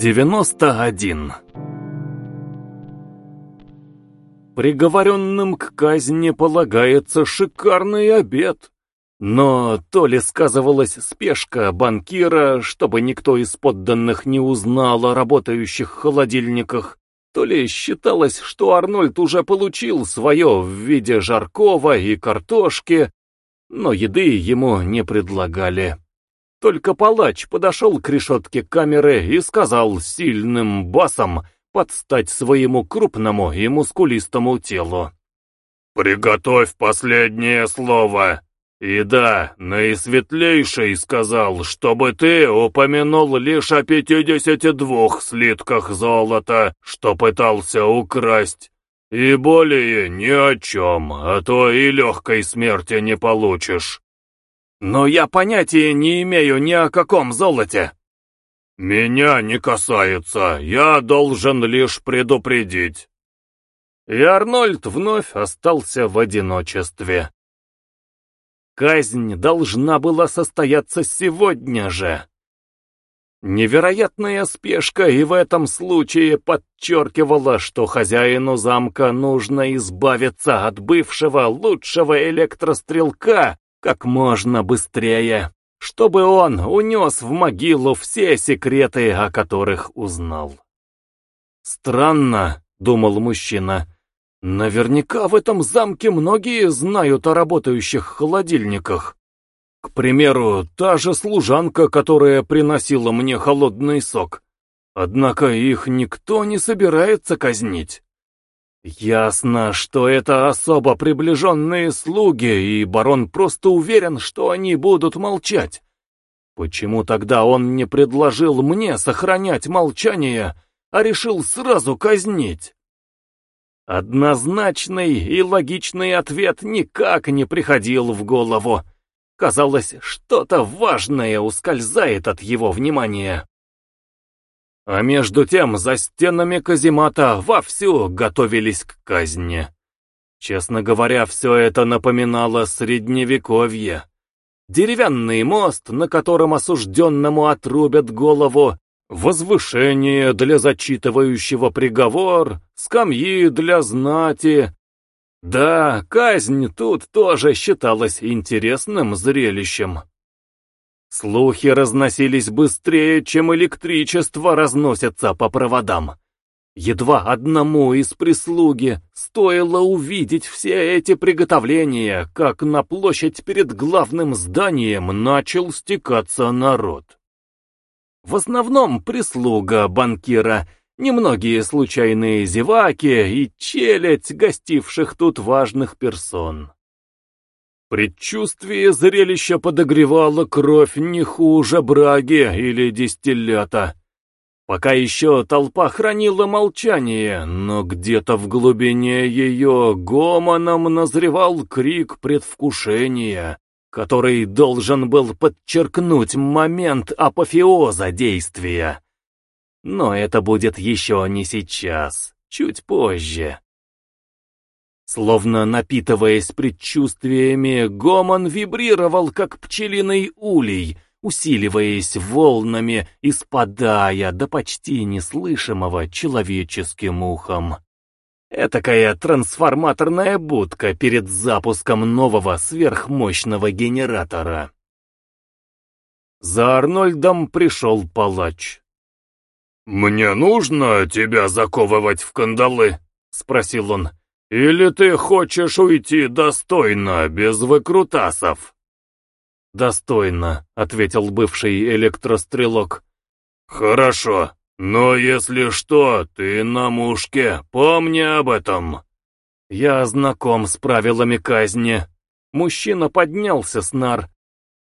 91 Приговоренным к казни полагается шикарный обед. Но то ли сказывалась спешка банкира, чтобы никто из подданных не узнал о работающих холодильниках, то ли считалось, что Арнольд уже получил свое в виде жаркого и картошки, но еды ему не предлагали. Только палач подошел к решетке камеры и сказал сильным басом подстать своему крупному и мускулистому телу. «Приготовь последнее слово!» И да, наисветлейший сказал, чтобы ты упомянул лишь о пятидесяти двух слитках золота, что пытался украсть, и более ни о чем, а то и легкой смерти не получишь. Но я понятия не имею ни о каком золоте. Меня не касается, я должен лишь предупредить. И Арнольд вновь остался в одиночестве. Казнь должна была состояться сегодня же. Невероятная спешка и в этом случае подчеркивала, что хозяину замка нужно избавиться от бывшего лучшего электрострелка как можно быстрее, чтобы он унес в могилу все секреты, о которых узнал. «Странно», — думал мужчина, — Наверняка в этом замке многие знают о работающих холодильниках. К примеру, та же служанка, которая приносила мне холодный сок. Однако их никто не собирается казнить. Ясно, что это особо приближенные слуги, и барон просто уверен, что они будут молчать. Почему тогда он не предложил мне сохранять молчание, а решил сразу казнить? Однозначный и логичный ответ никак не приходил в голову. Казалось, что-то важное ускользает от его внимания. А между тем за стенами каземата вовсю готовились к казни. Честно говоря, все это напоминало средневековье. Деревянный мост, на котором осужденному отрубят голову, возвышение для зачитывающего приговор, скамьи для знати. Да, казнь тут тоже считалась интересным зрелищем. Слухи разносились быстрее, чем электричество разносится по проводам. Едва одному из прислуги стоило увидеть все эти приготовления, как на площадь перед главным зданием начал стекаться народ. В основном прислуга банкира, немногие случайные зеваки и челядь гостивших тут важных персон. Предчувствие зрелища подогревало кровь не хуже браги или дистиллята. Пока еще толпа хранила молчание, но где-то в глубине ее гомоном назревал крик предвкушения, который должен был подчеркнуть момент апофеоза действия. Но это будет еще не сейчас, чуть позже. Словно напитываясь предчувствиями, гомон вибрировал, как пчелиный улей, усиливаясь волнами и спадая до почти неслышимого человеческим ухом. Этакая трансформаторная будка перед запуском нового сверхмощного генератора. За Арнольдом пришел палач. «Мне нужно тебя заковывать в кандалы?» — спросил он. «Или ты хочешь уйти достойно, без выкрутасов?» «Достойно», — ответил бывший электрострелок. «Хорошо. «Но если что, ты на мушке, помни об этом!» Я знаком с правилами казни. Мужчина поднялся с нар.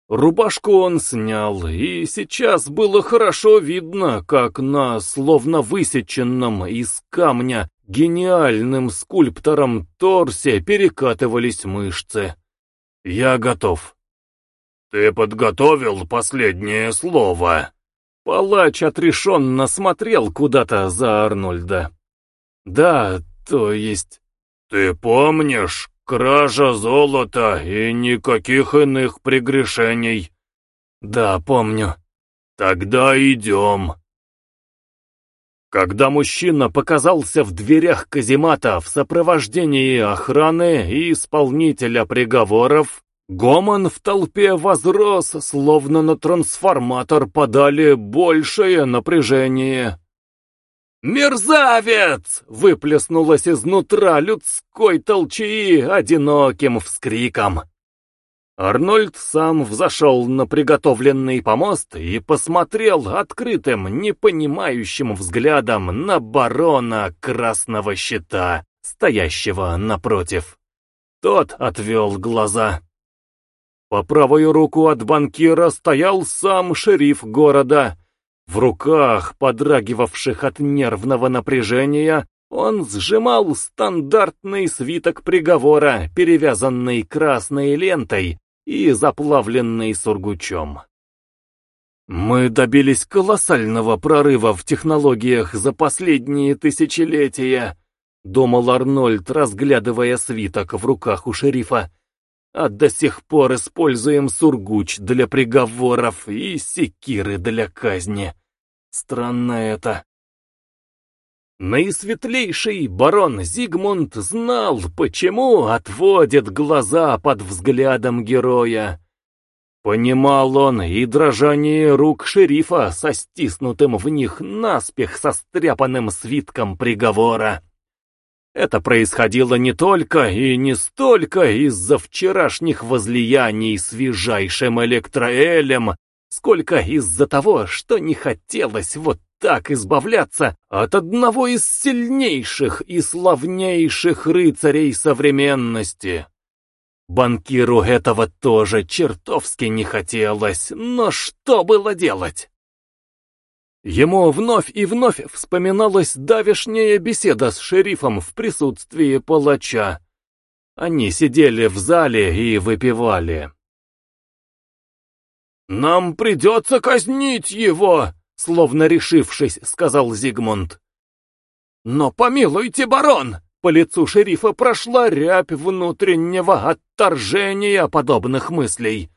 Рубашку он снял, и сейчас было хорошо видно, как на словно высеченном из камня гениальным скульптором торсе перекатывались мышцы. Я готов. «Ты подготовил последнее слово?» Палач отрешенно смотрел куда-то за Арнольда. «Да, то есть...» «Ты помнишь, кража золота и никаких иных прегрешений?» «Да, помню». «Тогда идем». Когда мужчина показался в дверях каземата в сопровождении охраны и исполнителя приговоров, гомон в толпе возрос, словно на трансформатор подали большее напряжение. «Мерзавец!» — выплеснулось изнутра людской толчии одиноким вскриком. Арнольд сам взошел на приготовленный помост и посмотрел открытым, непонимающим взглядом на барона Красного Щита, стоящего напротив. Тот отвел глаза. По правую руку от банкира стоял сам шериф города. В руках, подрагивавших от нервного напряжения, он сжимал стандартный свиток приговора, перевязанный красной лентой, и заплавленный сургучом. Мы добились колоссального прорыва в технологиях за последние тысячелетия, думал Арнольд, разглядывая свиток в руках у шерифа. А до сих пор используем сургуч для приговоров и секиры для казни. Странно это. Наисветлейший барон Зигмунд знал, почему отводит глаза под взглядом героя. Понимал он и дрожание рук шерифа со стиснутым в них наспех состряпанным свитком приговора. Это происходило не только и не столько из-за вчерашних возлияний свежайшим электроэлем, сколько из-за того, что не хотелось вот так избавляться от одного из сильнейших и славнейших рыцарей современности. Банкиру этого тоже чертовски не хотелось, но что было делать? Ему вновь и вновь вспоминалась давешняя беседа с шерифом в присутствии палача. Они сидели в зале и выпивали. «Нам придется казнить его!» Словно решившись, сказал Зигмунд. «Но помилуйте, барон!» По лицу шерифа прошла рябь внутреннего отторжения подобных мыслей.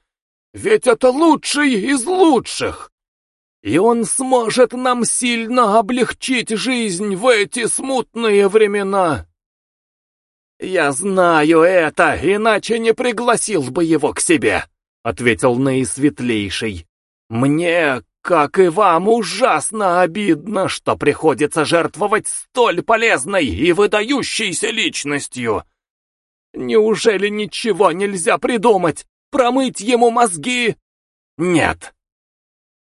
«Ведь это лучший из лучших! И он сможет нам сильно облегчить жизнь в эти смутные времена!» «Я знаю это, иначе не пригласил бы его к себе», — ответил наисветлейший. «Мне, как и вам ужасно обидно, что приходится жертвовать столь полезной и выдающейся личностью. Неужели ничего нельзя придумать? Промыть ему мозги? Нет.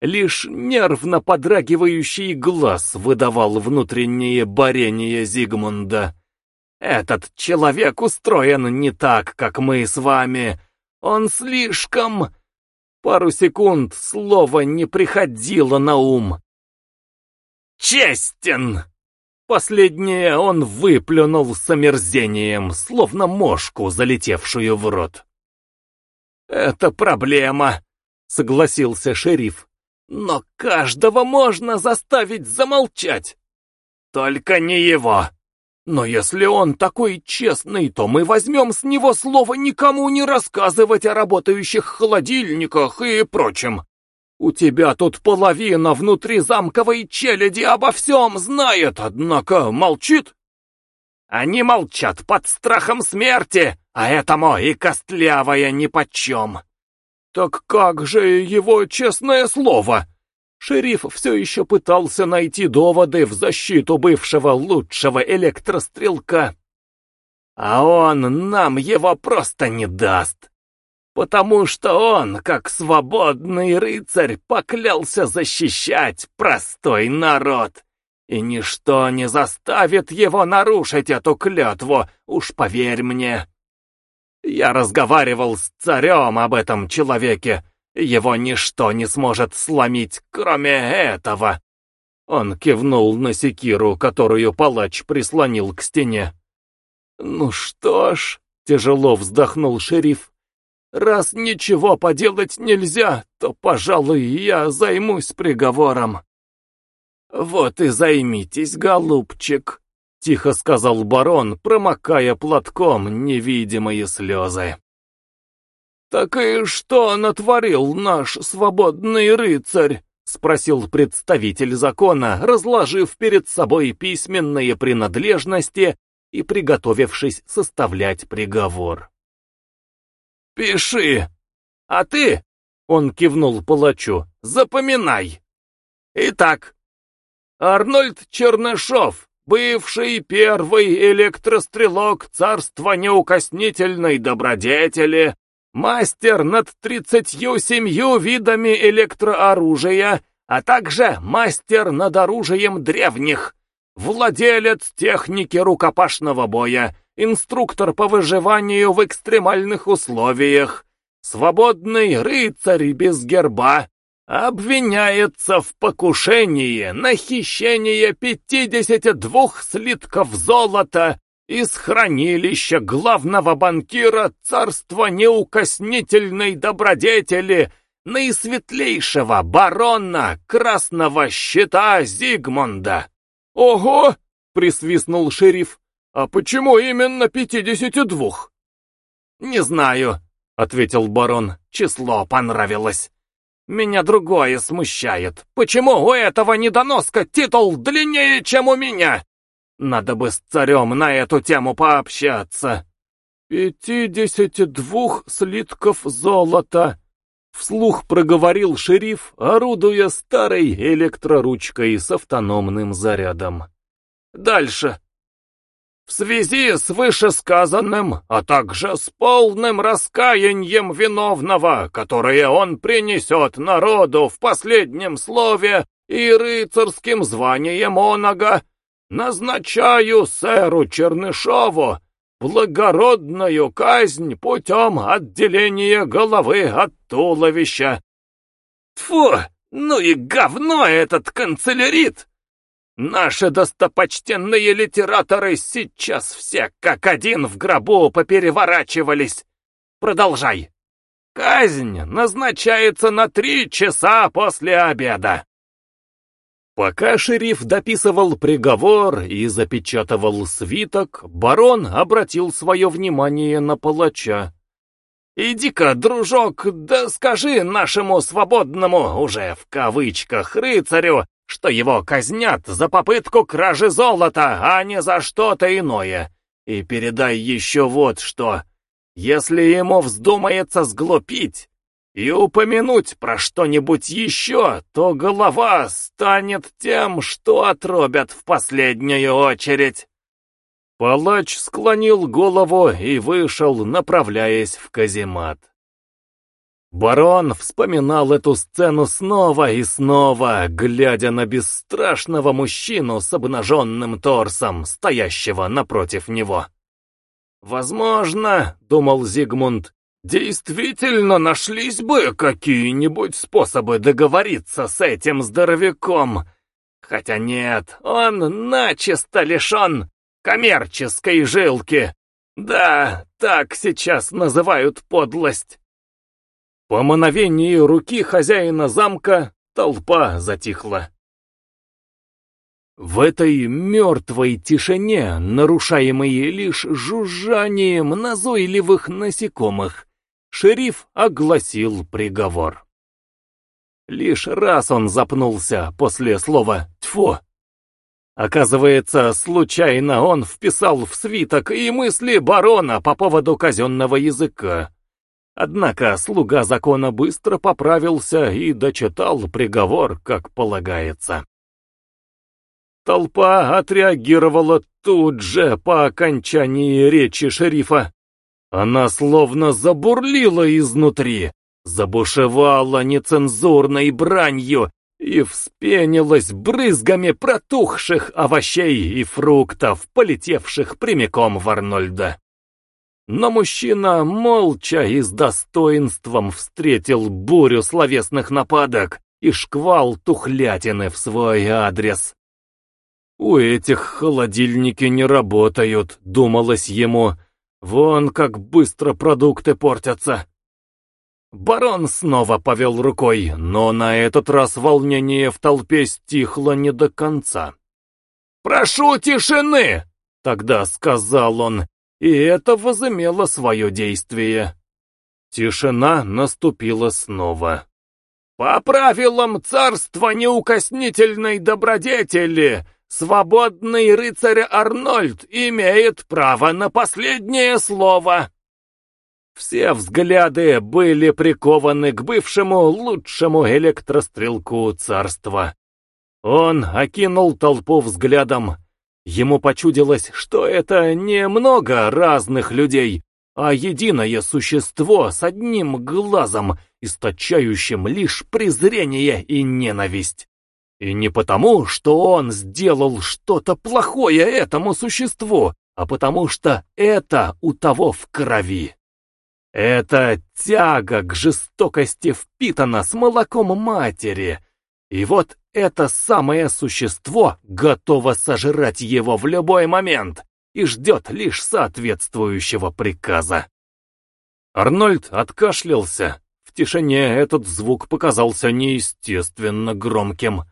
Лишь нервно подрагивающий глаз выдавал внутреннее борение Зигмунда. Этот человек устроен не так, как мы с вами. Он слишком Пару секунд слово не приходило на ум. «Честен!» Последнее он выплюнул с омерзением, словно мошку, залетевшую в рот. «Это проблема», — согласился шериф. «Но каждого можно заставить замолчать. Только не его. Но если он такой честный, то мы возьмем с него слово никому не рассказывать о работающих холодильниках и прочем. У тебя тут половина внутри замковой челяди обо всем знает, однако молчит. Они молчат под страхом смерти, а этому и костлявая нипочем. Так как же его честное слово? Шериф все еще пытался найти доводы в защиту бывшего лучшего электрострелка. А он нам его просто не даст. Потому что он, как свободный рыцарь, поклялся защищать простой народ. И ничто не заставит его нарушить эту клятву, уж поверь мне. Я разговаривал с царем об этом человеке, его ничто не сможет сломить, кроме этого. Он кивнул на секиру, которую палач прислонил к стене. «Ну что ж», — тяжело вздохнул шериф, — «раз ничего поделать нельзя, то, пожалуй, я займусь приговором». «Вот и займитесь, голубчик», — тихо сказал барон, промокая платком невидимые слезы. «Так и что натворил наш свободный рыцарь?» — спросил представитель закона, разложив перед собой письменные принадлежности и приготовившись составлять приговор. «Пиши! А ты, — он кивнул палачу, — запоминай! Итак, Арнольд Чернышов, бывший первый электрострелок царства неукоснительной добродетели, мастер над тридцатью семью видами электрооружия, а также мастер над оружием древних, владелец техники рукопашного боя, инструктор по выживанию в экстремальных условиях, свободный рыцарь без герба, обвиняется в покушении на хищение 52 слитков золота из хранилища главного банкира царства неукоснительной добродетели наисветлейшего барона красного щита Зигмунда. «Ого!» — присвистнул шериф. «А почему именно пятидесяти двух?» «Не знаю», — ответил барон. «Число понравилось. Меня другое смущает. Почему у этого недоноска титул длиннее, чем у меня? Надо бы с царем на эту тему пообщаться. «Пятидесяти двух слитков золота», — вслух проговорил шериф, орудуя старой электроручкой с автономным зарядом. «Дальше. В связи с вышесказанным, а также с полным раскаянием виновного, которое он принесет народу в последнем слове и рыцарским званием онога, назначаю сэру Чернышову благородную казнь путем отделения головы от туловища. Тфу, ну и говно этот канцелярит! Наши достопочтенные литераторы сейчас все как один в гробу попереворачивались. Продолжай. Казнь назначается на три часа после обеда. Пока шериф дописывал приговор и запечатывал свиток, барон обратил свое внимание на палача. «Иди-ка, дружок, да скажи нашему свободному, уже в кавычках, рыцарю, что его казнят за попытку кражи золота, а не за что-то иное. И передай еще вот что. Если ему вздумается сглупить, и упомянуть про что-нибудь еще, то голова станет тем, что отробят в последнюю очередь. Палач склонил голову и вышел, направляясь в каземат. Барон вспоминал эту сцену снова и снова, глядя на бесстрашного мужчину с обнаженным торсом, стоящего напротив него. «Возможно, — думал Зигмунд, Действительно нашлись бы какие-нибудь способы договориться с этим здоровяком. Хотя нет, он начисто лишен коммерческой жилки. Да, так сейчас называют подлость. По мановению руки хозяина замка толпа затихла. В этой мертвой тишине, нарушаемой лишь жужжанием назойливых насекомых, шериф огласил приговор. Лишь раз он запнулся после слова «тьфу». Оказывается, случайно он вписал в свиток и мысли барона по поводу казенного языка. Однако слуга закона быстро поправился и дочитал приговор, как полагается. Толпа отреагировала тут же по окончании речи шерифа. Она словно забурлила изнутри, забушевала нецензурной бранью и вспенилась брызгами протухших овощей и фруктов, полетевших прямиком в Арнольда. Но мужчина молча и с достоинством встретил бурю словесных нападок и шквал тухлятины в свой адрес. «У этих холодильники не работают», — думалось ему, Вон как быстро продукты портятся. Барон снова повел рукой, но на этот раз волнение в толпе стихло не до конца. «Прошу тишины!» — тогда сказал он, и это возымело свое действие. Тишина наступила снова. По правилам царства неукоснительной добродетели, свободный рыцарь Арнольд имеет право на последнее слово. Все взгляды были прикованы к бывшему лучшему электрострелку царства. Он окинул толпу взглядом. Ему почудилось, что это не много разных людей, а единое существо с одним глазом, источающим лишь презрение и ненависть. И не потому, что он сделал что-то плохое этому существу, а потому что это у того в крови. Эта тяга к жестокости впитана с молоком матери, и вот это самое существо готово сожрать его в любой момент и ждет лишь соответствующего приказа. Арнольд откашлялся. В тишине этот звук показался неестественно громким.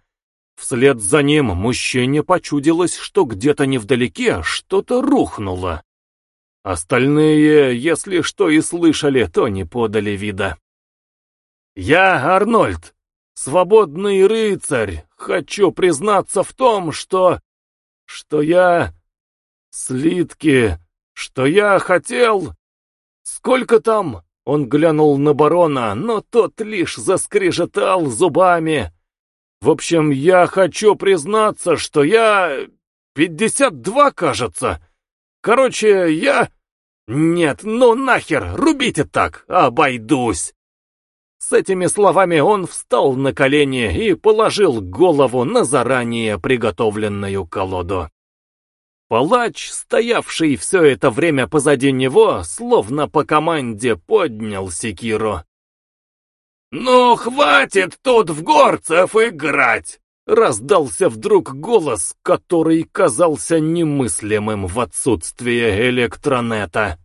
Вслед за ним мужчине почудилось, что где-то невдалеке что-то рухнуло. Остальные, если что и слышали, то не подали вида. «Я Арнольд, свободный рыцарь, хочу признаться в том, что... что я... слитки, что я хотел... Сколько там?» Он глянул на барона, но тот лишь заскрежетал зубами. «В общем, я хочу признаться, что я... пятьдесят два, кажется. Короче, я... Нет, ну нахер, рубите так, обойдусь!» С этими словами он встал на колени и положил голову на заранее приготовленную колоду. Палач, стоявший все это время позади него, словно по команде поднял секиру. «Ну, хватит тут в горцев играть!» Раздался вдруг голос, который казался немыслимым в отсутствие электронета.